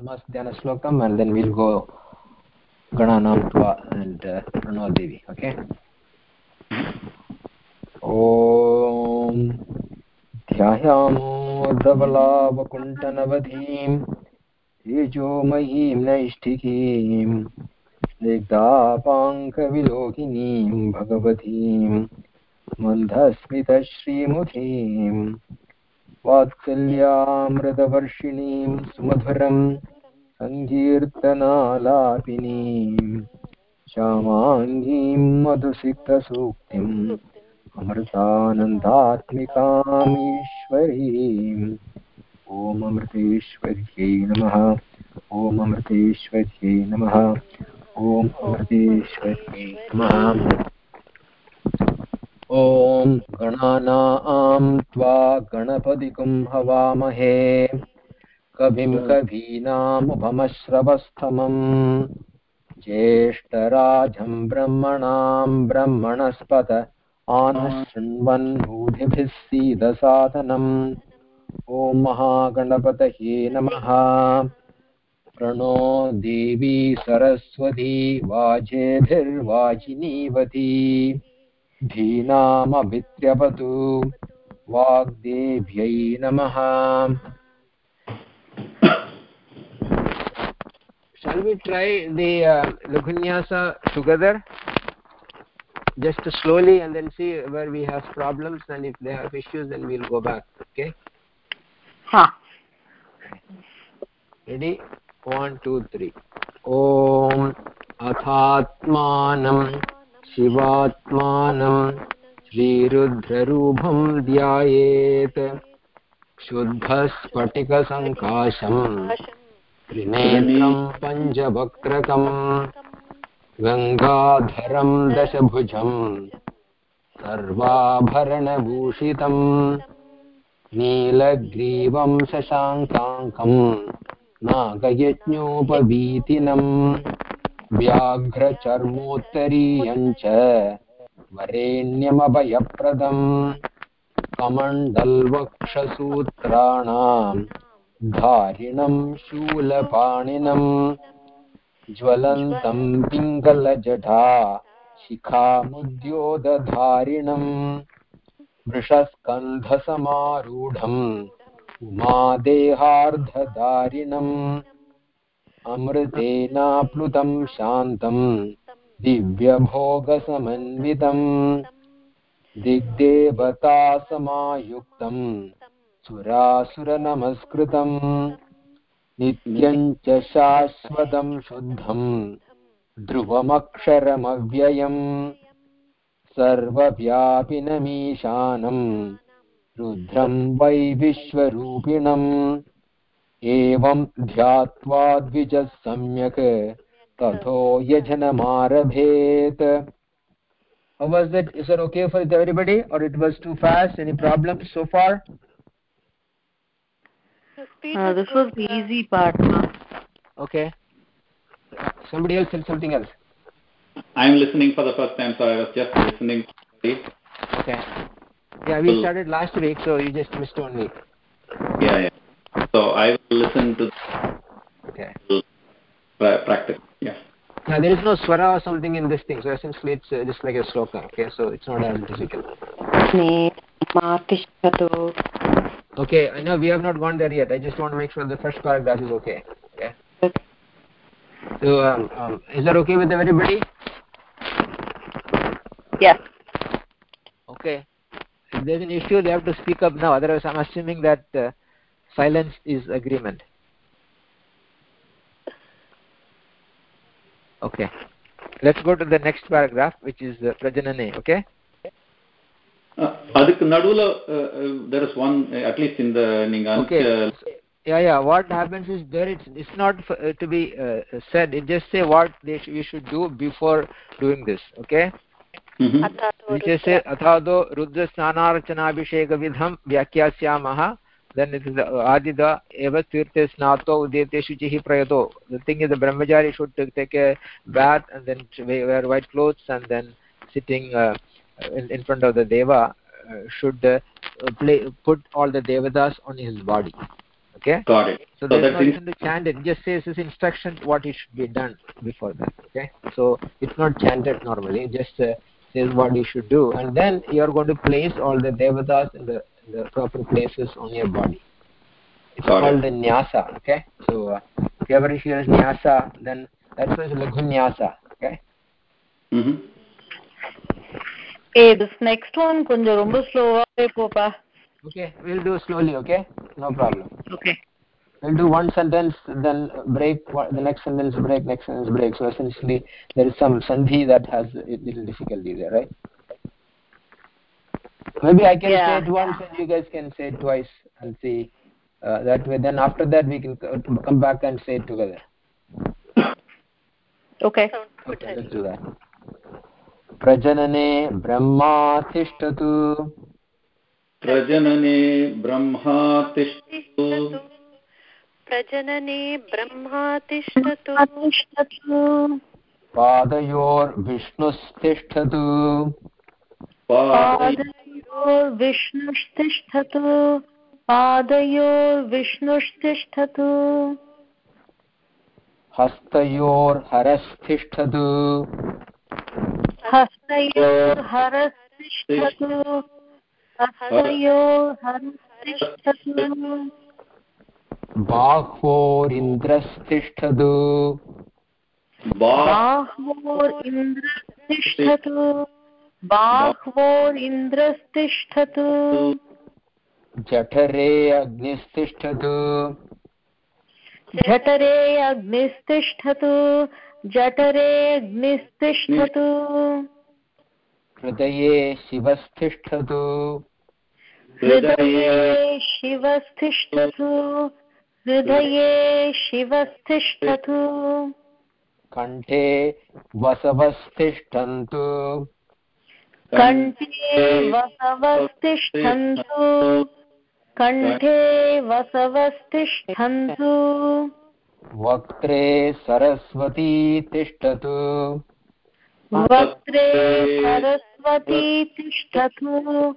samasdhyana slokam and then we'll go gananam tva and uh, pranava devi okay? ॐ ध्यायामो धवलावकुण्ठनवधीं तेजोमयीं नैष्ठिकीं स्निग्धापाङ्कविलोकिनीं भगवतीं मन्दस्मितश्रीमुखीं वात्सल्यामृतवर्षिणीं सुमधुरं सङ्कीर्तनालापिनीं, श्यामाङ्गीं मधुसिक्तसूक्तिम् अमृतानन्दात्मिकाम् ईश्वरीम् ॐ अमृतेश्वर्यै नमः ॐ अमृतेश्वर्यै नमः ॐ अमृतेश्वर्यै नमः। ॐ गणानां त्वा गणपतिकुं हवामहे कविं कवीनामुपमश्रवस्तमम् ज्येष्ठराजं ब्रह्मणां ब्रह्मणस्पत आनशृण्वन्नूतिभिः सीदसादनम् ॐ महागणपतये नमः। प्रणो देवी सरस्वती वाजेभिर्वाजिनीवती धीनामभित्र्यवतु वाग्देव्यै नमः। Shall we try the uh, Lagunyasa together just slowly and then see where we have problems and if they have issues then we'll go back okay ha ready one two three ॐ अथात्मानं शिवात्मानं श्रीरुद्ररूपं ध्यायेत् शुद्धस्फटिकसङ्काशम् त्रिनेत्रं पञ्चवक्त्रकम् गङ्गाधरं दशभुजम् सर्वाभरणभूषितम् नीलग्रीवं शशाङ्काङ्कम् नागयज्ञोपवीतिनम् व्याघ्रचर्मोत्तरीयम् च वरेण्यमभयप्रदम् कमण्डल्वक्षसूत्राणाम् धारिणं शूलपाणिनम् ज्वलन्तं पिङ्गलजटा शिखामुद्योदधारिणम् वृषस्कन्धसमारूढम् उमादेहार्धधारिणम् अमृतेनाप्लुतं शान्तम् दिव्यभोगसमन्वितम् दिग्देवतासमायुक्तम् सुरासुरनमस्कृतम्। नित्यम् च शाश्वतम् शुद्धम्। ध्रुवमक्षरमव्ययम्। सर्वव्यापिनमीशानम्। रुद्रम् वै विश्वरूपिणम्। एवम् ध्यात्वा द्विजः सम्यक्। तथो यजनमारभेत्। How was that? Is that okay for everybody? Or it was too fast? Any problems so far? Uh, this was the easy part. Okay. Somebody else said something else. I'm listening for the first time, so I was just listening. Okay. Yeah, we started last week, so you just missed one week. Yeah, yeah. So I will listen to. Okay. Practice. Yeah. Now there is no swara or something in this thing, so essentially it's uh, just like a sloka. Okay, so it's not as difficult. Okay, I know we have not gone there yet. I just want to make sure the first paragraph is okay. Okay. So, um, um, is that okay with everybody? Yeah. Okay. If there's an issue, they have to speak up now. Otherwise, I'm assuming that uh, silence is agreement. Okay. Let's go to the next paragraph, which is uh, Prajanane. Okay. அதுக்கு நடுவுல there is one at least in the ninga okay yeah yeah what happens is there it's, it's not to be uh, said it just say what they sh we should do before doing this okay विशेषे अथादो रुद्रस्नानार्चनाभिषेकविधं व्याख्यास्यामः then it is adida eva tirthe snato udete shuchihi prayato the thing is the brahmachari should take a bath and then wear white clothes and then sitting uh, in, in front of the deva uh, should uh, play, put all the devatas on his body. Okay? Got it. So, so that's no reason to chant it. Just says this instruction what it should be done before that. Okay? So it's not chanted normally. It just uh, says what you should do. And then you are going to place all the devatas in the, in the proper places on your body. It's Got called it. the nyasa. Okay? So uh, if you ever hear nyasa then that's why it's laghu nyasa. Okay? Mm-hmm. ஏய் this next one கொஞ்சம் ரொம்ப ஸ்லோவாவே போப்பா okay we'll do slowly okay no problem okay we'll do one sentence then break one- the next sentence break next sentence break so essentially there is some sandhi that has a little difficulty there right maybe i can Yeah. say it once and you guys can say it twice and see uh, that way then after that we can co- come back and say it together okay okay let's do that प्रजनने Brahma तिष्ठतु प्रजनने ब्रह्मा तिष्ठतु प्रजनने ब्रह्मा तिष्ठतु तिष्ठतु पादयोर्विष्णुस्तिष्ठतु। पादयोर्विष्णुस्तिष्ठतु। पादयोर्विष्णुस्तिष्ठतु। हस्तयोर्हरस्तिष्ठतु। हस्तयोर्हरस्तिष्ठतु हस्तयोर्हरस्तिष्ठतु बाह्वोरिन्द्रस्तिष्ठतु। बाह्वोरिन्द्रस्तिष्ठतु। बाह्वोरिन्द्रस्तिष्ठतु। जठरे अग्निस्तिष्ठतु। जठरे अग्निस्तिष्ठतु। जठरे अग्निस्तिष्ठतु हृदये शिवस्तिष्ठतु हृदये शिवस्थिष्ठतु। हृदये शिवस्थिष्ठतु। कण्ठे वसवस्तिष्ठन्तु। कण्ठे वसवस्तिष्ठन्तु। कण्ठे वसवस्तिष्ठन्तु। वक्त्रे सरस्वती तिष्ठतु। वक्त्रे सरस्वती तिष्ठतु।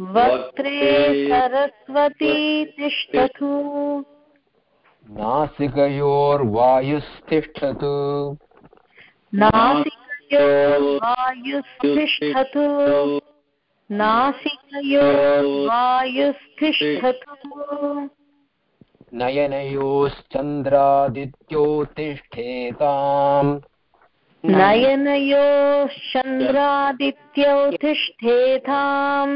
वक्त्रे सरस्वती तिष्ठतु। नासिकयोर्वायुस्तिष्ठतु। नासिकयोर्वायुस्तिष्ठतु। नासिकयोर्वायुस्तिष्ठतु। नयनयोश्चन्द्रादित्यो तिष्ठेताम् नयनयोश्चन्द्रादित्यौ तिष्ठेताम्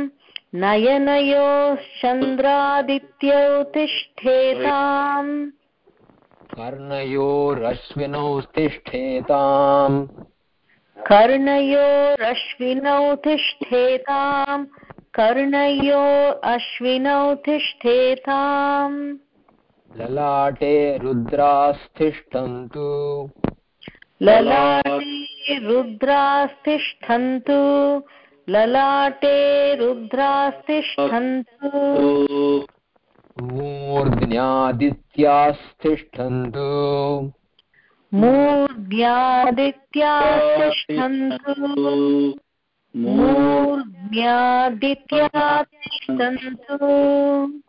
नयनयोश्चन्द्रादित्यौ तिष्ठेताम् कर्णयोरश्विनौ तिष्ठेताम् कर्णयो अश्विनौ तिष्ठेताम् ललाटे रुद्रास्तिष्ठन्तु। ललाटे रुद्रास्तिष्ठन्तु। ललाटे रुद्रास्तिष्ठन्तु। मूर्ध्न्यादित्यास्तिष्ठन्तु। मूर्ध्यादित्यास्तिष्ठन्तु मूर्ध्यादित्यास्तिष्ठन्तु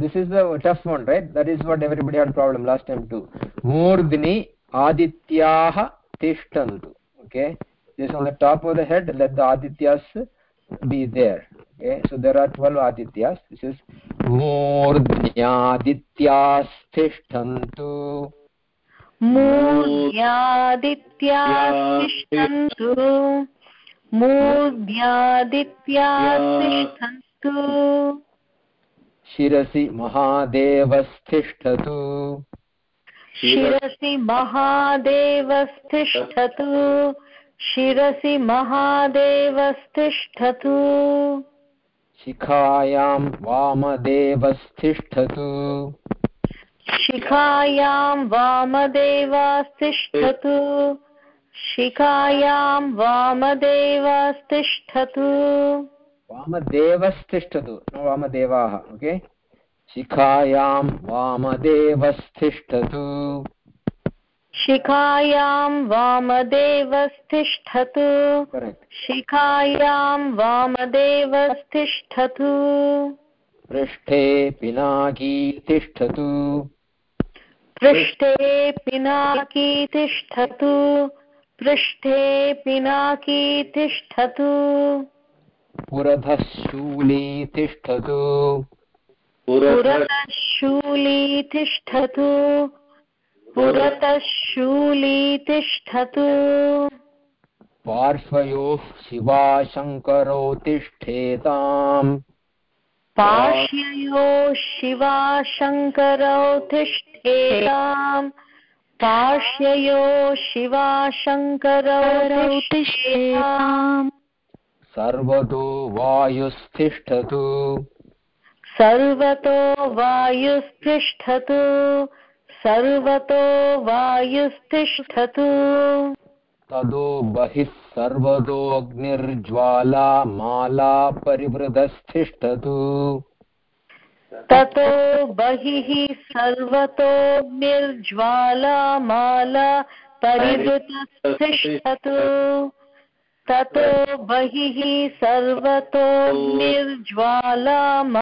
This is the tough one, right? That is what everybody had problem last time too. Murdhni adityaah tishtantu. Okay, just on the top of the head, let the adityas be there. Okay, so there are 12 adityas. This is murdhnyadityas tishtantu. मूर्ध्यादित्यास्तिष्ठन्तु मूर्ध्यादित्यास्तिष्ठन्तु शिरसि महादेवस्तिष्ठतु शिरसि महादेवस्तिष्ठतु शिरसि महादेवस्तिष्ठतु शिखायां वामदेवस्तिष्ठतु शिखायां वामदेवास्तिष्ठतु शिखायां वामदेवास्तिष्ठतु वामदेवस्तिष्ठतु न वामदेवाः okay शिखायां वामदेवस्तिष्ठतु। शिखायां वामदेवस्तिष्ठतु। शिखायां वामदेवस्तिष्ठतु। पृष्ठे पिनाकी तिष्ठतु पृष्ठे पिनाकी तिष्ठतु पृष्ठे पिनाकी तिष्ठतु पुरतः शूली तिष्ठतु पुरतः शूली तिष्ठतु पुरतः शूली तिष्ठतु पार्श्वयोः शिवाशङ्करौ तिष्ठेताम् पार्श्वयो शिवा शङ्करौ तिष्ठेताम् पार्श्वयो शिवा शङ्करौ तिष्ठेताम् सर्वतो वायुस्तिष्ठतु। सर्वतो वायुस्तिष्ठतु। सर्वतो वायुस्तिष्ठतु। तदो बहिः सर्वतोऽग्निर्ज्वाला माला परिवृतस्तिष्ठतु ततो बहिः सर्वतो निर्ज्वालामाला परिवृतस्तिष्ठतु ततो बहिः सर्वतो निर्ज्वालामा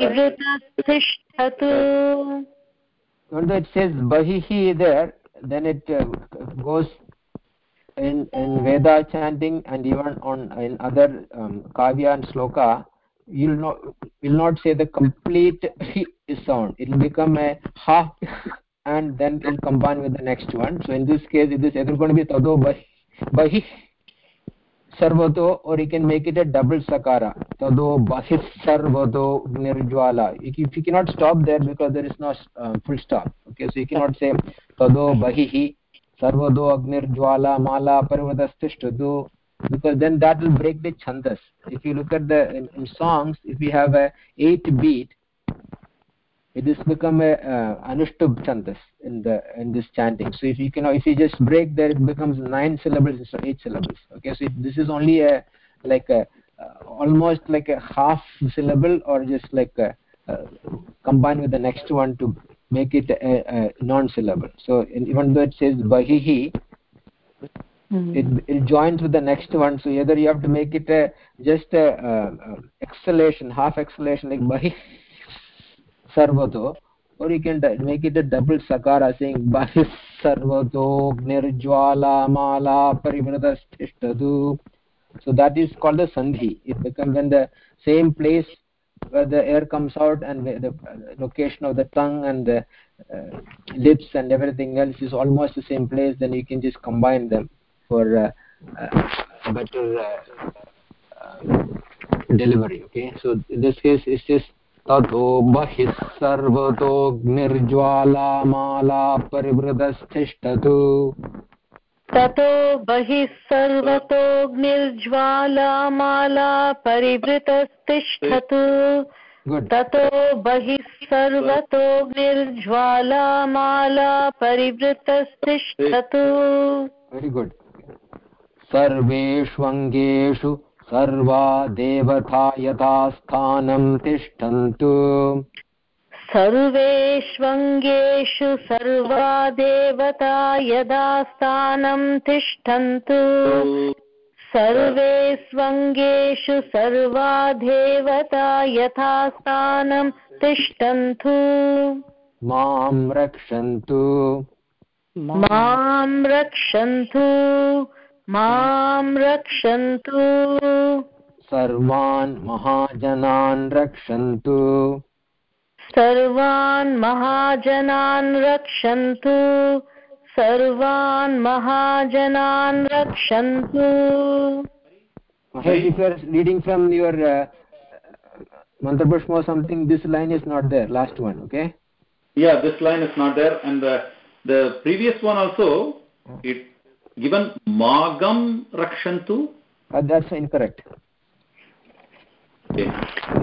परिवृतस्तिष्ठतु When it says bahihi there, then it uh, goes in, in Veda chanting and even on in other um, kavya and sloka, you'll not will not say the complete hi sound. It will become a ha and then it will combine with the next one. So in this case, it is either going to be tado bahi, bahi sarvato or you can make it a double sakara tado bahis sarvato nirjwala if you cannot stop there because there is no uh, full stop okay so you cannot say tado bahihi sarvado agnirjwala mala parvatastishtu because then that will break the chandas if you look at the in, in songs if you have a 8 beat it has become a uh, anushtub chandas in the in this chanting. So if you can if you just break there it becomes nine syllables instead of eight syllables. Okay so this is only a like a uh, almost like a half syllable or just like a, uh, combined with the next one to make it a, a non syllable so in, even though it says bahihi it, it joins with the next one. So either you have to make it a just a, a, exhalation half exhalation like bahi sarvato or you can make it a double sakara saying bahis sarvato nirjwala mala parivradastishtadu so that is called the sandhi. It becomes when the same place where the air comes out and the location of the tongue and the uh, lips and everything else is almost the same place then you can just combine them for uh, uh, better uh, uh, delivery okay? So in this case it's just ततो बहिः सर्वतोऽग्निर्ज्वालामाला परिवृतस्तिष्ठतु ततो बहिः सर्वतोऽग्निर्ज्वालामाला परिवृतस्तिष्ठतु ततो बहिः सर्वतोऽग्निर्ज्वालामाला परिवृतस्तिष्ठतु very good सर्वेष्वङ्गेषु सर्वा देवता यथा स्थानं तिष्ठन्तु। सर्वेष्वङ्गेषु सर्वा देवता यदा स्थानं तिष्ठन्तु। सर्वेष्वङ्गेषु सर्वा देवता यथा स्थानं तिष्ठन्तु। माँ रक्षन्तु। माँ रक्षन्तु। माँ रक्षन्तु सर्वान् महाजनान् रक्षन्तु सर्वान् महाजनान् रक्षन्तु सर्वान् महाजनान् रक्षन्तु if you are reading from your uh, mantra or something, this line is not there. Last one, okay? Yeah, this line is not there, and the the previous one also it given magam rakshantu. Uh, that's incorrect. Okay.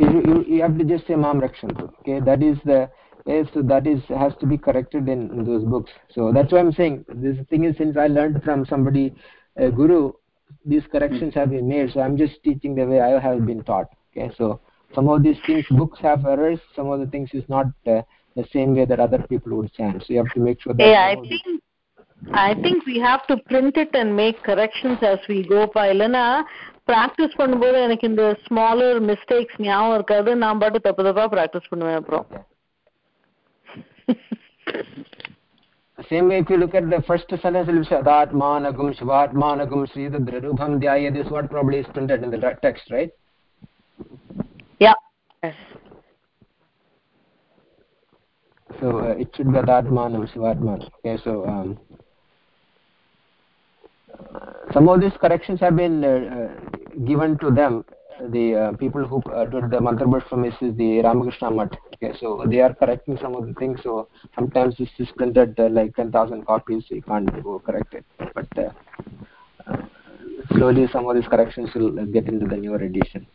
You, you, you have to just say mam rakshantu. Okay, that is the yes, so that is has to be corrected in, in those books. So that's why I'm saying this thing is since I learned from somebody, a guru, these corrections have been made. So I'm just teaching the way I have been taught. Okay, so some of these things books have errors. Some of the things is not uh, the same way that other people would chant. So you have to make sure that. Yeah, I some of these- think I think we have to print it and make corrections as we go, Pailana. Practice பண்ணும்போது எனக்கு இந்த smaller mistakes ஞாபகம் இருக்காது நான் பாட்டு தப்பு தப்பா practice பண்ணுவேன் அப்புறம் Same way, if you look at the first sentence, it will say Adatmanagum, Shivatmanagum, Srida Drirubham Dhyaya. This word probably is printed in the ra- text, right? Yeah. Yes. So uh, it should be Adatmanam, Shivatmanam. Okay, so um, uh, some of these corrections have been uh, uh, given to them. The uh, people who did the Mantrabhush from is the Ramakrishna Mutt. Okay, so they are correcting some of the things. So sometimes this is printed like 10,000 copies, so you can't go correct it. But slowly some of these corrections will get into the newer edition.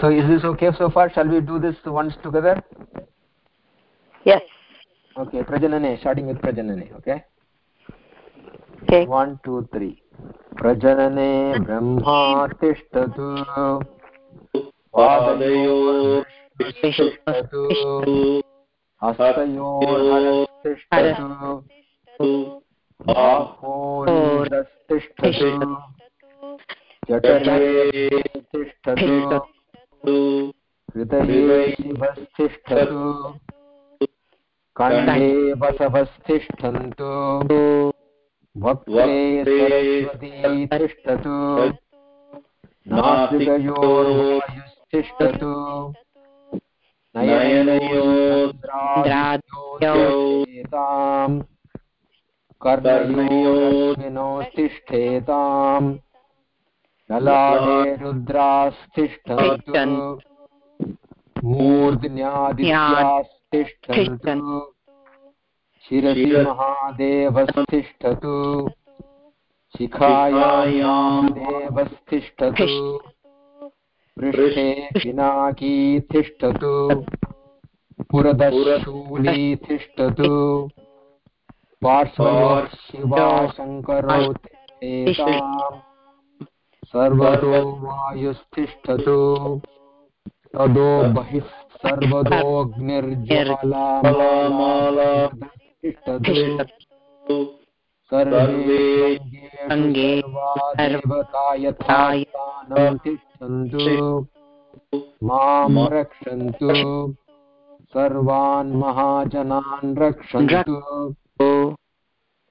So is this okay so far? Shall we do this once together? Yes. Okay, Prajanane, starting with Prajanane, okay? Okay. One, two, three. प्रजनने Brahma तिष्ठतु पादयोर्तिष्ठतु जठरे तिष्ठतु हृदये शिवस्तिष्ठतु कण्ठे बसवस्थिष्ठन्तु वक्त्रे सरस्वती तिष्ठतु। नासिकयोर्वायुस्तिष्ठतु नयनयोर्द्राद्योताम् कर्णयोरश्विनोस्तिष्ठेताम् ललाटे रुद्रास्तिष्ठन्तु मूर्ध्न्यादित्यास्तिष्ठन्तु शिरसि महादेवस्तिष्ठतु। शिखायां देवस्तिष्ठतु पृष्ठे पिनाकी तिष्ठतु पुरदशूली तिष्ठतु पार्श्वयोः शिवा शङ्करो तिष्ठेताम् सर्वतो वायुस्तिष्ठतु। तदो बहिः सर्वदोऽग्निर्ज्वालामाला तिष्ठतु सर्वे अङ्गे देवता यथा तिष्ठन्तु माँ रक्षन्तु सर्वान् महाजनान् रक्षन्तु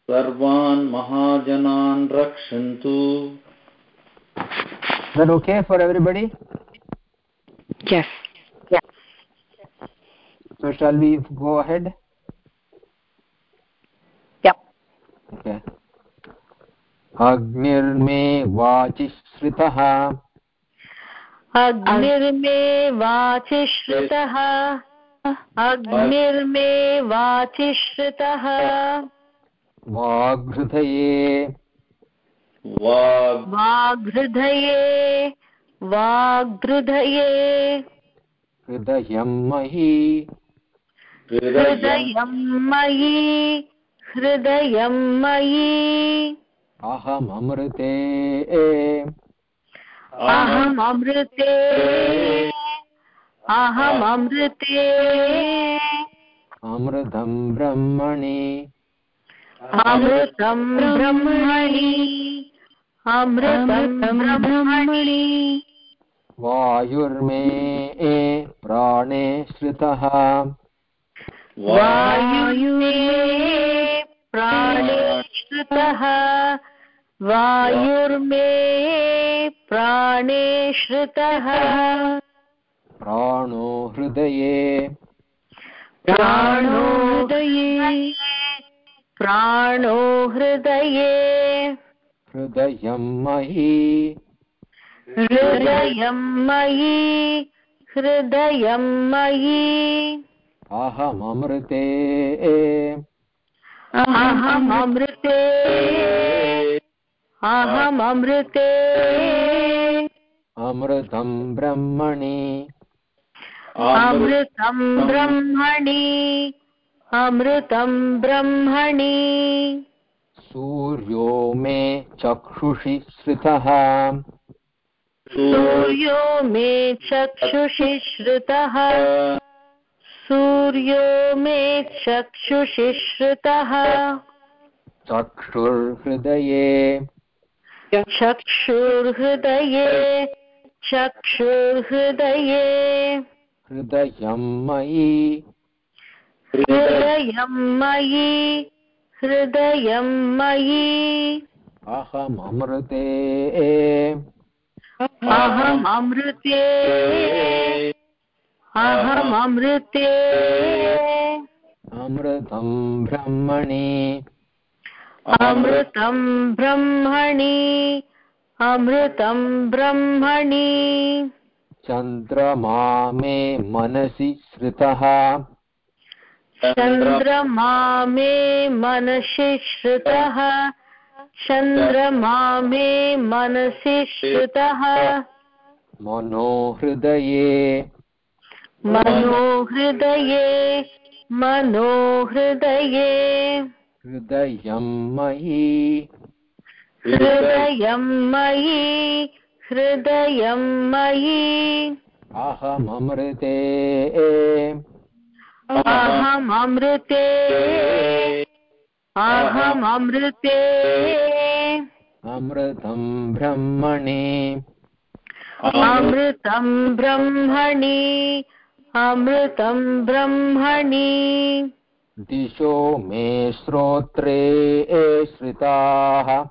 सर्वान् महाजनान् रक्षन्तु? Yes. So shall we go ahead? Yep. Okay. अग्निर्मे वाचिश्रितः। अग्निर्मे वाचिश्रुतः। अग्निर्मे वाचिश्रुतः। वाग्हृदये वाग् वाग्हृदये वाग्हृदये हृदयं मही। हृदयं मयि हृदयं मयि। अहममृते अहममृते अहममृते अमृतं। ब्रह्मणि अमृतं। ब्रह्मणि। अमृतं ब्रह्मणि। वायुर्मे प्राणे श्रितः। वायुमे प्राणे वायुर्मे प्राणे श्रुतः प्राणो हृदये। प्राणो हृदये प्राणो हृदये। हृदयं मही हृदयं मयि हृदयं मयि। अहममृते। अहममृते। अहममृते। अमृतं ब्रह्मणि। अमृतं ब्रह्मणि। अमृतं ब्रह्मणि। सूर्यो मे चक्षुषि श्रितः सूर्यो मे चक्षुषि श्रुतः सूर्यो मे चक्षुषि श्रुतः चक्षुर्हृदये। चक्षुर्हृदये चक्षुर्हृदये। हृदयं मयि। हृदयं मयि हृदयं मयि। अहममृते। अहममृते। अहममृते अमृतं। ब्रह्मणि। अमृतं ब्रह्मणि। अमृतं ब्रह्मणि। चन्द्रमा मे मनसि श्रुतः। चन्द्रमा मे मनसि श्रुतः। चन्द्रमा मे मनसि श्रुतः। मनोहृदये मनोहृदये मनोहृदये हृदयं मयि। हृदयं मयि हृदयं मयि। अहममृते। अहममृते। अहममृते। अमृतं ब्रह्मणि। अमृतं ब्रह्मणि। अमृतं ब्रह्मणि। दिशो मे श्रोत्रे श्रिताः।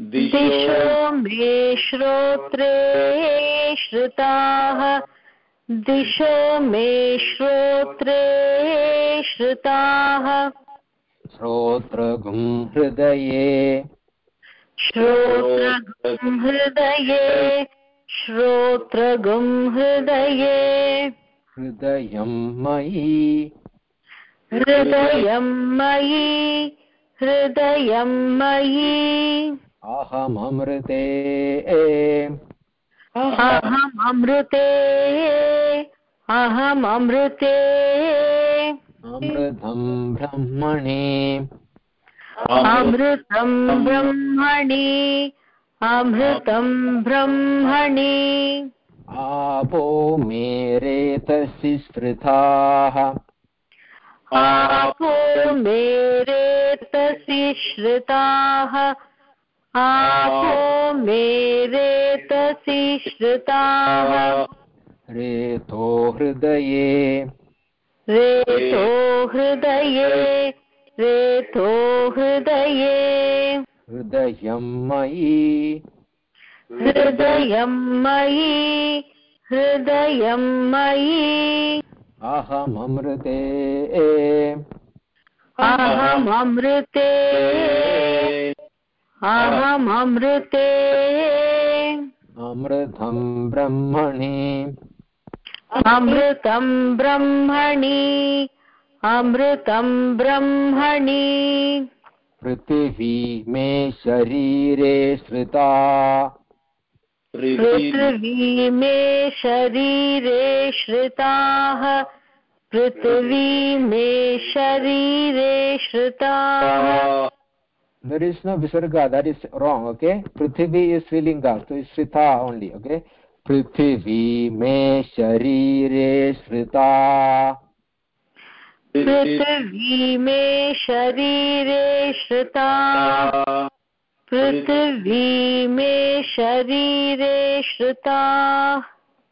दिशो मे श्रोत्रे श्रुताः। दिशो मे श्रोत्रे श्रुताः। श्रोत्रगुं हृदये। श्रोत्रगुं हृदये। श्रोत्रगुं हृदये। हृदयं मयि। हृदयं मयि हृदयं मयि। अहममृते। अहममृते अहममृते। अमृतं ब्रह्मणि। अमृतं ब्रह्मणि अमृतं ब्रह्मणि। आपो मे रेतसि स्मृताः आपो मे रेतसि श्रुताः आपो मे रेतसि श्रुताः रेतो हृदये। रेतो हृदये रेतो हृदये। हृदयं मयि हृदयं मयि हृदयं मयि। अहममृते अहममृते अहममृते अमृतं। ब्रह्मणि। अमृतं ब्रह्मणि अमृतं ब्रह्मणि। पृथिवी मे शरीरे श्रिता पृथिवी मे शरीरे श्रिताः पृथिवी मे शरीरे श्रिताः there is no visarga that is wrong okay prithvi is srilinga so it's shrita only okay prithvi me sharire shrita पृथिवी मे शरीरे श्रुताः पृथिवी मे शरीरे श्रुताः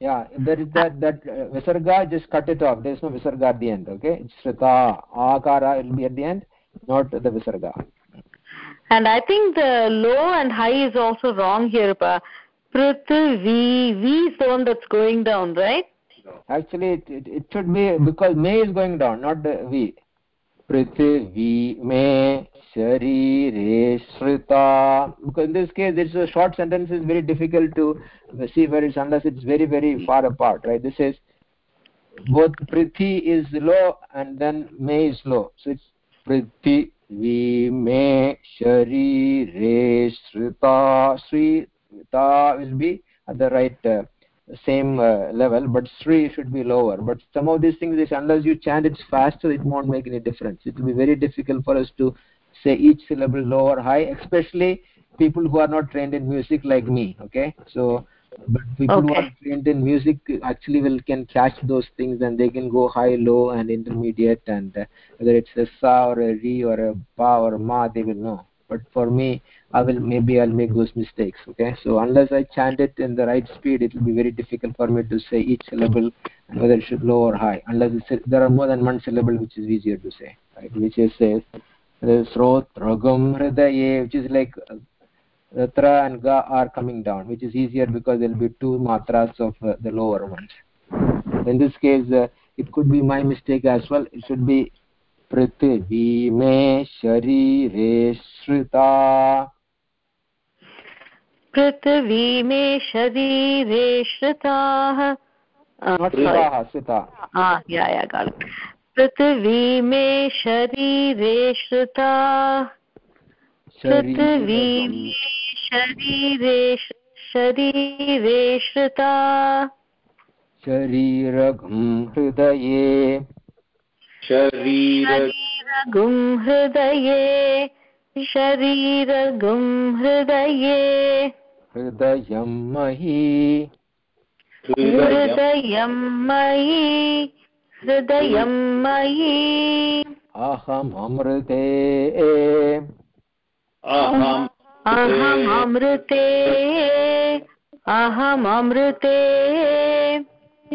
yeah there is that that uh, visarga just cut it off there is no visarga at the end okay it's shrita akara will be at the end not the visarga And I think the low and high is also wrong here. Pa. Prithvi, V is the one that's going down, right? actually it, it, it should be because may is going down not the v prithvi me sharire shrita because in this case this is a short sentence is very difficult to see where it's unless it's very very far apart right? This is both prithi is low and then may is low. So it's prithvi me sharire shrita shrita will be at the right same uh, level but sri should be lower. But some of these things is unless you chant it faster it won't make any difference. It will be very difficult for us to say each syllable low or high especially people who are not trained in music like me okay? So but people Okay. who are trained in music actually will can catch those things and they can go high low and intermediate and uh, whether it's a sa or a re or a pa or ma they will know. But for me i will maybe i'll make those mistakes okay so unless i chant it in the right speed it will be very difficult for me to say each syllable and whether it should low or high unless it's, there are more than one syllable which is easier to say right which is says srotragam hridaye which is like uh, the tra and ga are coming down which is easier because there will be two matras of uh, the lower ones in this case uh, it could be my mistake as well it should be पृथिवी मे शरीरे श्रुता पृथिवी मे शरीरे श्रुताः. पृथिवी मे शरीरे श्रुता। पृथिवी मे शरीरे शरीरे श्रुता। शरीरघं हृदये। शरीर शरीरगुं हृदये। शरीरगुं हृदये। हृदयं हृदयम् हृदयं मयि। हृदयं मयि। अहममृते। अहम् अहममृते। अहममृते।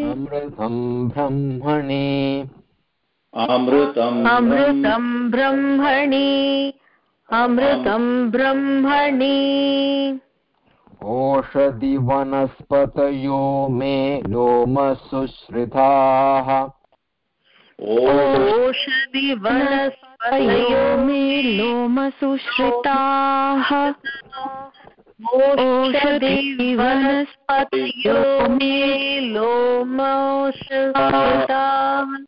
अमृतं ब्रह्मणि। अमृतम् अमृतं ब्रह्मणि। अमृतं ब्रह्मणि। ओषधिवनस्पतयो मे लोम लोमसुश्रिताः। ओषधि वनस्पतयो मे लोम लोमसुश्रिताः। ओषधि वनस्पतयो मे लोमोषधाः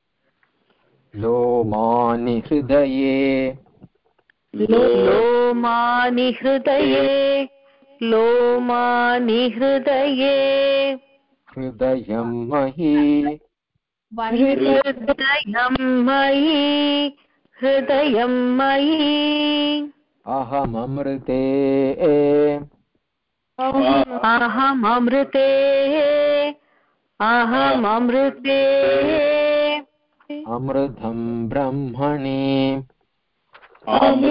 लोमानि हृदये। लोमानि हृदये। लोमानि हृदये हृदयं मही हृदयं मयि। हृदयं मयि। अहममृते। अहममृते। अहममृते। अमृतं ब्रह्मणि।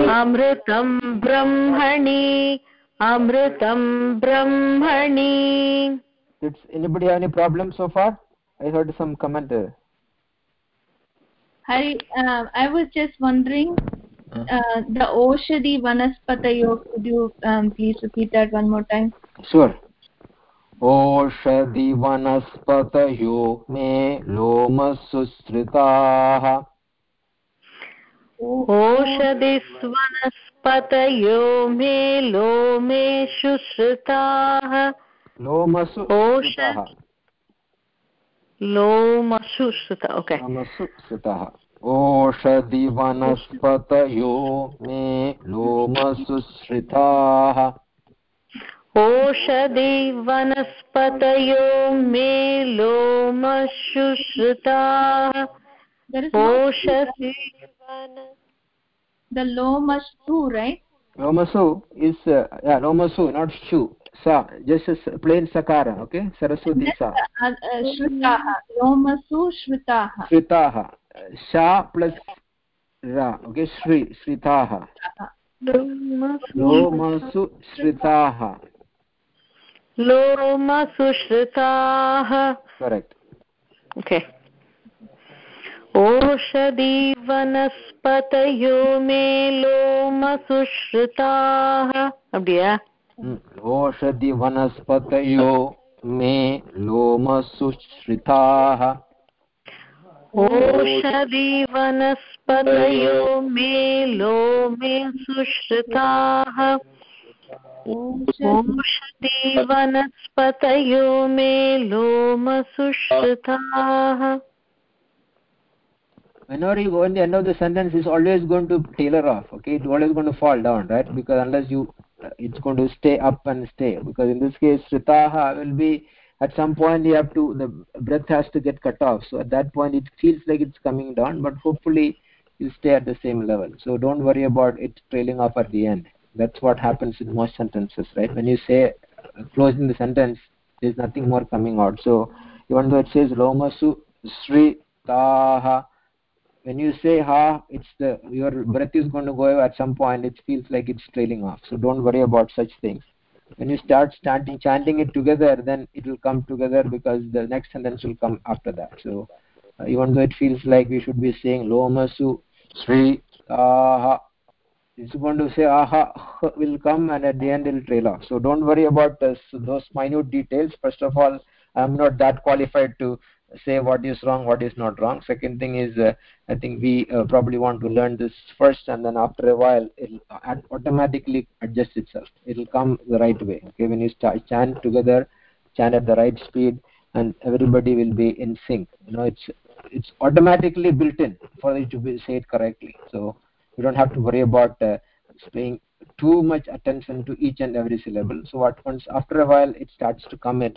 अमृतं ब्रह्मणि। अमृतं ब्रह्मणि Did anybody have any problem so far? I heard some comment. uh, I uh, I was just wondering uh, the Oshadi Vanaspatayo. Could you um, please repeat that one more time? Sure. ओषधिवनस्पतयो मे लोमसुश्रिताः ओषधिस्वनस्पतयो मे लोमे शुश्रुताः। लोमसु ओष- श्रुताः लोमशुश्रुता ओके लोमसु श्रुताः ओषधिवनस्पतयो मे लोमसुश्रिताः। ओषधि वनस्पतयो मे is no ओषधि the Lomastu, right? Lomasu is uh, yeah Lomasu not shu sa just a plain sakara okay Saraswati sa Uh, uh, Shrutaha. Lomasu Shrutaha. Shritaha sha plus ra okay Shri Shritaha Lomasu Shritaha लोमसुश्रुताः correct okay ओषधि वनस्पतयो मे लोमसुश्रुताः அப்படியா Hmm. ओषधि वनस्पतयो मे लोमसुश्रिताः ओषधि वनस्पतयो मे लोमे सुश्रुताः ओषधि वनस्पतयो मे लोमसुश्रुताः whenever you go in the end of the sentence it's always going to tailor off okay? It's always going to fall down right? Because unless you it's going to stay up and stay. Because in this case sritaha will be at some point you have to the breath has to get cut off. So at that point it feels like it's coming down but hopefully you stay at the same level. So don't worry about it trailing off at the end. That's what happens in most sentences right? When you say closing the sentence there's nothing more coming out. So even though it says lomasu sri taha when you say ha it's the your breath is going to go at some point. It feels like it's trailing off. So don't worry about such things. When you start chanting chanting it together then it will come together because the next sentence will come after that. So uh, even though it feels like we should be saying lomasu sri aha it's going to say aha will come and at the end it will trail off. So don't worry about this, those minute details. First of all i'm not that qualified to say what is wrong what is not wrong. Second thing is uh, i think we uh, probably want to learn this first and then after a while it'll automatically adjust itself. It'll come the right way. Okay when you start chant together chant at the right speed and everybody will be in sync. You know it's it's automatically built in for you to be, say it correctly. So you don't have to worry about uh, paying too much attention to each and every syllable. So what once after a while it starts to come in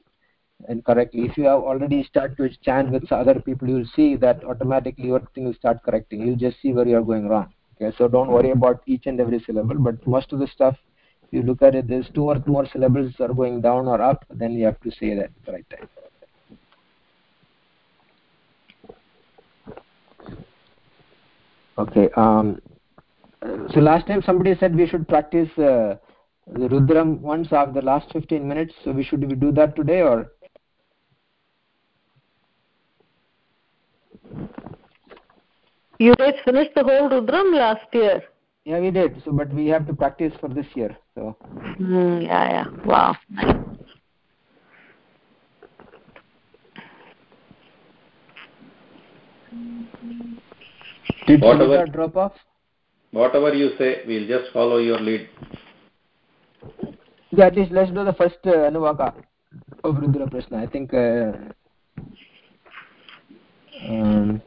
and correctly. If you have already started to chant with other people you will see that automatically your thing will start correcting. You'll just see where you are going wrong. Okay so don't worry about each and every syllable but most of the stuff if you look at it there's two or more syllables are going down or up then you have to say that at the right time. Okay um so last time somebody said we should practice uh, the rudram once after the last 15 minutes so we should we do that today or You guys finished the whole Rudram last year. Yeah, we did. So, but we have to practice for this year. So. Mm, yeah, yeah. Wow. Did Whatever- drop off? Whatever you say, we'll just follow your lead. Yeah, at least let's do the first uh, Anuvaka of Rudra Prashna. I think. Uh, um,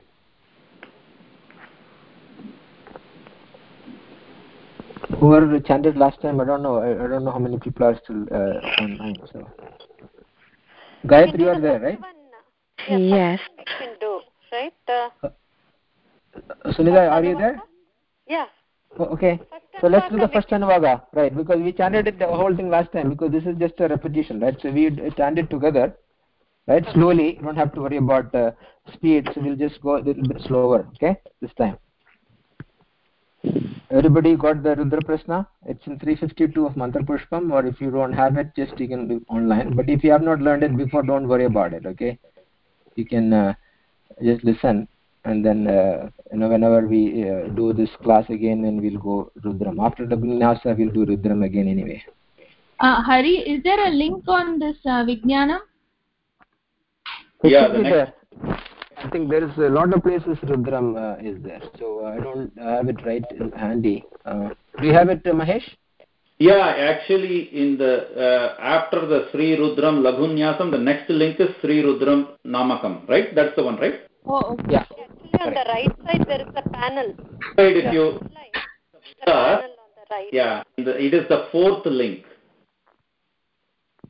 whoever chanted last time, I don't know. I, I don't know how many people are still uh, online. So, Gayatri, you are there, right? Yes. You can do, right? Uh, are you there? yeah. Oh, okay. So let's do the first Anuvaka, right? Because we chanted it the whole thing last time because this is just a repetition, right? So we chanted together, right? Slowly. You don't have to worry about uh, speed. So we'll just go a little bit slower, okay? This time. Everybody got the Rudra Prasna? It's in 352 of Mantra Pushpam, or if you don't have it, just you can do online. But if you have not learned it before, don't worry about it, okay? You can uh, just listen and then uh, you know whenever we uh, do this class again then we'll go rudram after the vinyasa we'll do rudram again anyway Uh, Hari, is there a link on this uh, Vijnanam? it Yeah, the next- there i think there is a lot of places rudram uh, is there so i don't have it right in handy uh, do you have it uh, mahesh Yeah, actually, in the uh, after the Sri Rudram Laghunyasam, the next link is Sri Rudram Namakam, right? That's the one, right? Oh, okay. yeah Actually, on the right side, there is a panel. Right, if you, Line. The panel on the right. yeah, the, it is the fourth link.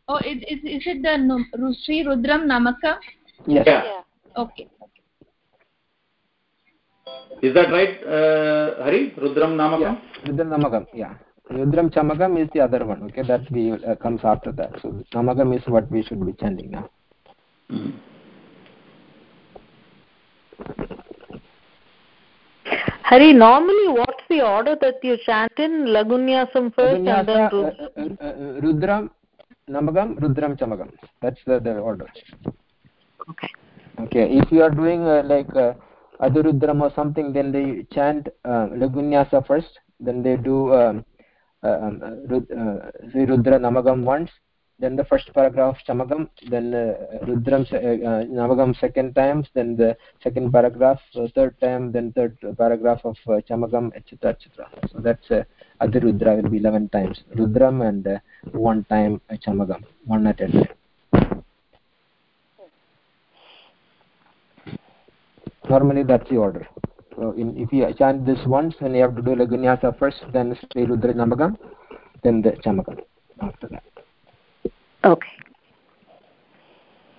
Oh, is, is, is it the Sri Rudram Namaka? yes Yeah. Yeah. Okay. Is that right, uh, Hari? Rudram Namakam? yeah rudram namakam yeah rudram chamakam is the other one okay that we uh, comes after that so namakam is what we should be chanting now Mm. Hari, normally what's the order that you chant in? Lagunyasam first Lagunyasa, and then Vinyasa, Ru- uh, uh, uh, rudram namakam rudram chamakam that's the, the order Okay. okay if you are doing uh, like uh, adurudram or something then they chant uh, lagunyasa first then they do um, uh, um, uh, uh, rudra namagam once then the first paragraph Chamagam, then uh, rudram uh, uh, namagam second times then the second paragraph uh, third time then third paragraph of uh, chamakam etc etc so that's uh, will be 11 times rudram and uh, one time uh, chamakam one at a time normally that's the order so in, if you chant this once then you have to do lagunyasa first then Sri Rudra Namakam then the Chamakam after that Okay.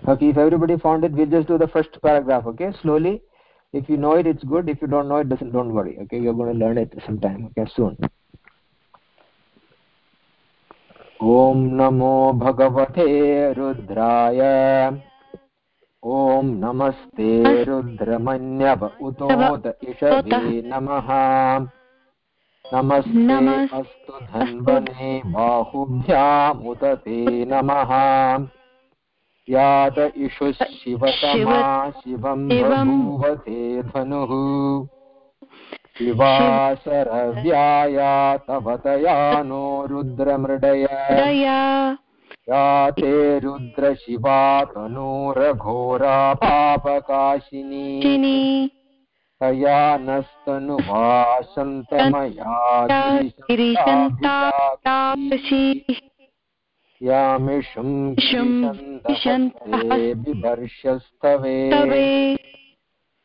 okay if everybody found it we'll just do the first paragraph okay slowly if you know it it's good if you don't know it doesn't don't worry okay you're going to learn it sometime okay soon ॐ नमो भगवते रुद्राय ॐ नमस्ते रुद्रमन्यव उतोत इषवे नमः। नमस्ते नमस्- अस्तु धन्वने बाहुभ्यामुत ते नमः। यात इषुः शिवतमा शिवं बभूवते धनुः। शिवाशरव्याया तव तया नो रुद्रमृडय। ते रुद्रशिवा तनूरघोरा पापकाशिनी चिनी तया नस्तनुवा सन्तमया गिरिशन्तापशी यामिषुं इषुं गिरिशन्तहस्ते बिभर्षस्तवे तवे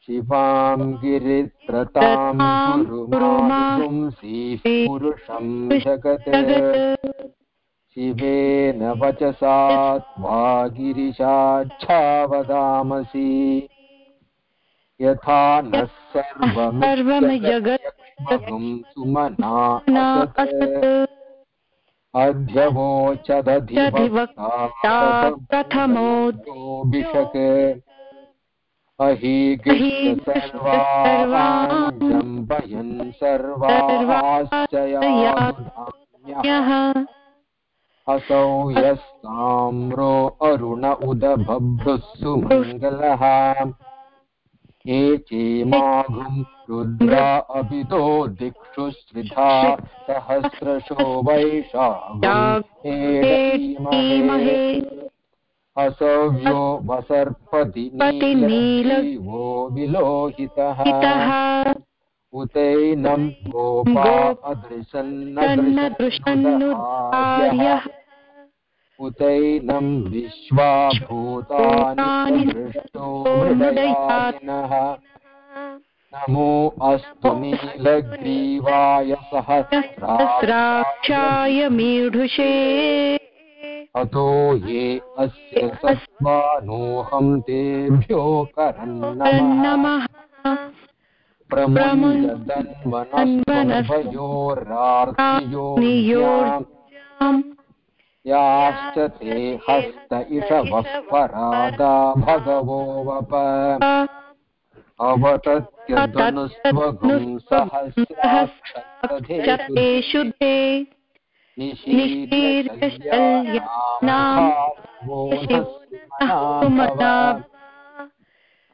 शिवां गिरित्रतां पुरुषं जगत्। शिवेन वचसा त्वा गिरिशाच्छावदामसि यथा नः सर्वं सर्वं जगत् जगत्मगुं सुमना अध्यवोचदधिवक्ता प्रथमो भिषक् जम्बयन् सर्वाश्चयानुधान्यः यः असौ यस्ताम्रो अरुण उदभभ्रुः सुमङ्गलः एचेमाघुं रुद्रा अभितो दिक्षु स्विधा सहस्रशो वैशाघुमहे असव्यो वसर्पति पति नील- विलोहितः। उतैनं गोपा गोप- उतैनं प्रदृष्टो मृडयादिनः नमो अस्तु नीलग्रीवाय सहस्राक्षाय मीढुषे। अतो ये अस्य सत्त्वानोऽहं तेभ्यो करन्नमः। नमः प्रमुञ्जतन्वनस्वभयोरार्तियोर्याम् याश्च ते हस्त इषवः परादा भगवो वप अवतत्यधनुस्वगुं सहस्राक्षधे क्षते शुद्धे निशीर्यशल्यानां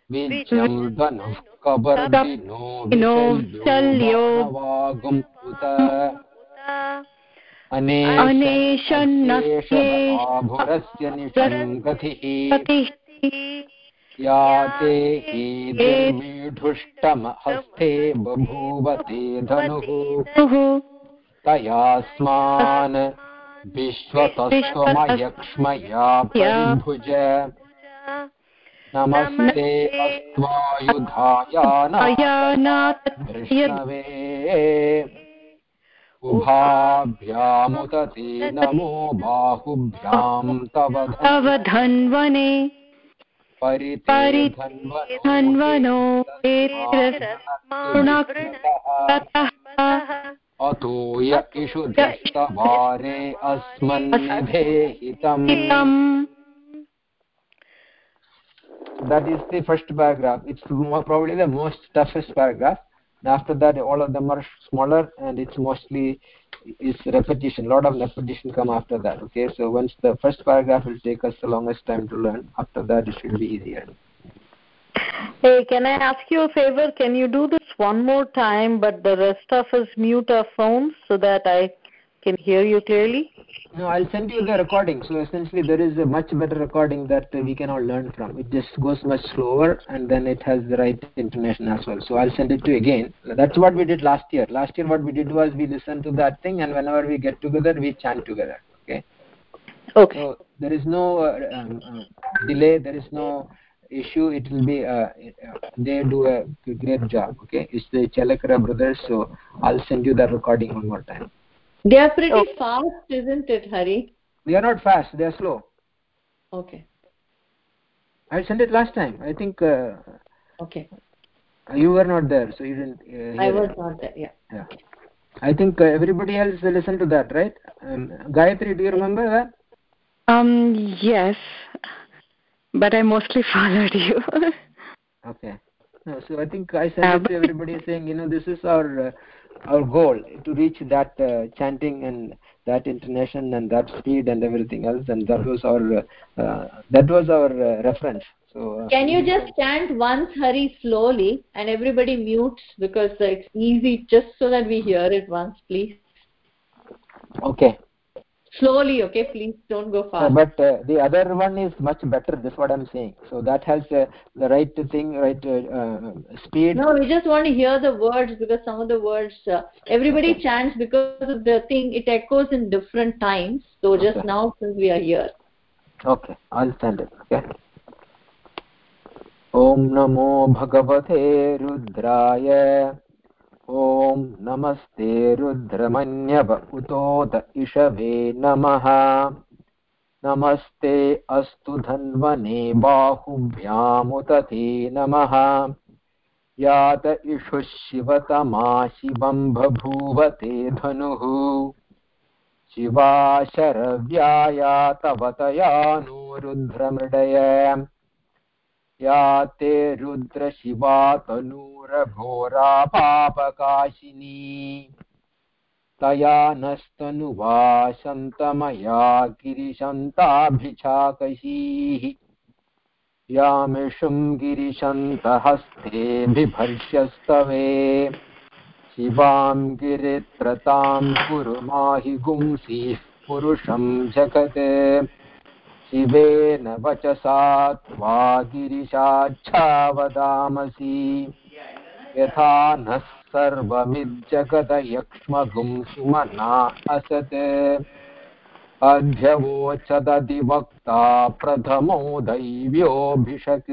बीजं धनुः कबर्दिनो नो शल्यो वागुम् निषङ्गतिः या ते हीर्मीढुष्टमहस्ते बभूवते धनुः। तयास्मान् विश्वतस्त्वमयक्ष्मया परिभुज नमस्ते अस्त्वायुधायानाथृष्णवे उभाभ्यामुत ते नमो बाहुभ्यां तव तव धन्वने परिते धन्वनो अतो य इषु दस्तवारे अस्मन्निधेहितम् that is the first paragraph it's probably the most toughest paragraph after that all of them are smaller and it's mostly is repetition A lot of repetition come after that okay so once the first paragraph will take us the longest time to learn after that it should be easier Hey, can I ask you a favor? Can you do this one more time, but the rest of us mute our phones so that I can hear you clearly? no i'll send you the recording. So essentially there is a much better recording that we can all learn from. It just goes much slower and then it has the right intonation as well. So i'll send it to you again. That's what we did last year. Last year what we did was we listened to that thing and whenever we get together we chant together okay? Okay. so there is no uh, um, uh, delay. There is no issue. It will be uh, they do a great job okay? It's the chalakara brothers so i'll send you the recording one more time They are pretty Okay. fast, isn't it, Hari? they are not fast they are slow Okay. i sent it last time i think uh, Okay. you were not there so you didn't uh, I was it. not there. Yeah. yeah i think uh, everybody else listened to that right um, gayatri do you remember that um yes but i mostly followed you okay no, so i think i said it to everybody saying you know this is our uh, our goal to reach that uh, chanting and that intonation and that speed and everything else and that was our uh, that was our uh, reference so uh, Can you just chant once Hari slowly and everybody mutes because it's easy just so that we hear it once, please. okay Slowly, okay? Please don't go Uh, fast. but uh, the other one is much better that's what i'm saying so that has uh, the right thing right uh, uh, speed No, we just want to hear the words because some of the words, uh, everybody chants because of the thing, it echoes in different times. So just Okay. now, since we are here. okay i'll stand it okay ॐ नमो भगवते रुद्राय ॐ नमस्ते रुद्रमन्यव उतोत इषवे नमः। नमस्ते अस्तु धन्वने बाहुभ्यामुत ते नमः। यात इषुः शिवतमा शिवं बभूव ते धनुः शिवा शरव्याया नो रुद्रमृडय। या ते रुद्रशिवा तनूरघोरा पापकाशिनी तया नस्तनुवा शन्तमया गिरिशन्ताभिचाकशीः यामिषुं गिरिशन्तहस्ते बिभर्ष्यस्तवे शिवां गिरित्रतां कुरु माहि पुरुषं जगत्। शिवेन वचसा त्वा गिरिशाच्छावदामसि यथा नः सर्वमिज्जगदयक्ष्मगुं सुमना असत् अध्यवोचदधिवक्ता प्रथमो दैव्योऽभिषक्।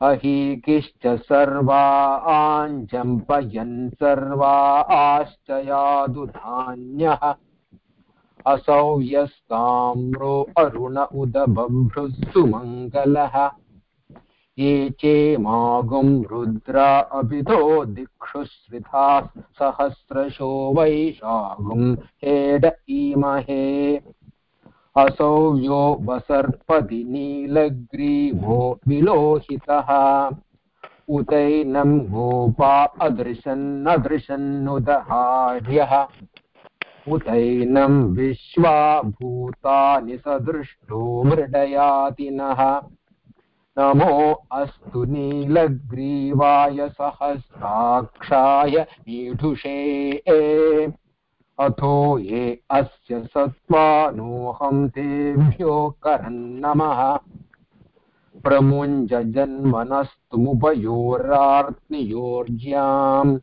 अहीकिश्च सर्वा आञ्जम्पयन् सर्वा आश्च यादुधान्यः असौ यस्ताम्रो अरुण उदबभ्रुस्तु मङ्गलः ये चेमागुं रुद्रा अभिधो दिक्षु श्रिताः सहस्रशो वैशागुं हेड ईमहे असौ यो वसर्पदि नीलग्रीवो विलोहितः। उतैनं गोपा अदृशन्नदृशन्नुदहार्यः उतैनं विश्वा भूतानि सदृष्टो मृडयातिनः नमो अस्तु नीलग्रीवाय सहस्राक्षाय मीढुषे अथो ये अस्य सत्त्वानोऽहं तेभ्यो करन्नमः। प्रमुञ्जन्मनस्तुमुपयोरार्त्नियोर्ज्याम्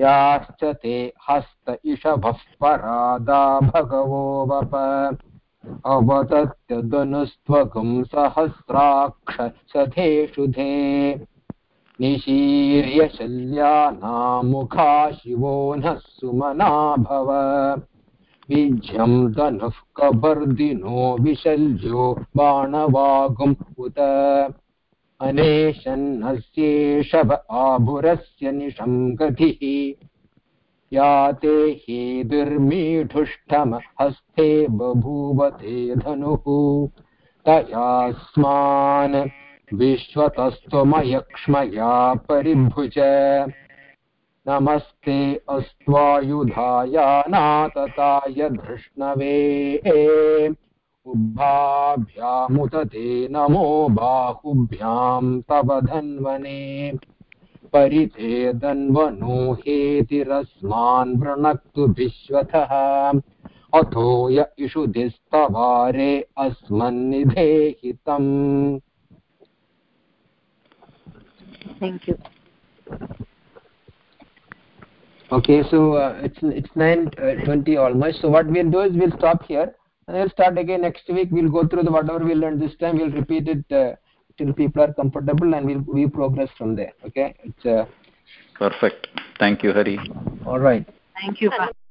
याश्च ते हस्त इषभः परादा भगवो वप। अवतत्यदनुस्त्वगं सहस्राक्षसधेषु धे। निशीर्य शल्यानामुखा शिवो नः सुमना भव। विज्यं धनुः कबर्दिनो विशल्यो बाणवागुम् उत। अनेशन्नस्येषव आभुरस्य निशं गतिः या ते हेदुर्मीढुष्टम हस्ते बभूवते धनुः। तयास्मान् विश्वतस्त्वमयक्ष्मया परिभुज। नमस्ते अस्त्वायुधायानातताय धृष्णवे। उभाभ्यामुत ते नमो बाहुभ्यां तव धन्वने। परिते धन्वनो हेतिरस्मान् वृणक्तु विश्वतः। अथो य इषुधिस्तवारे अस्मन्निधेहितम् Thank you. okay so uh, it's it's 9 uh, 20 almost. So what we'll do is we'll stop here. And we'll start again next week. We'll go through the whatever we learned this time we'll repeat it uh, till people are comfortable and we'll we progress from there. Okay? It's uh, perfect. Thank you hari. all right. Thank you.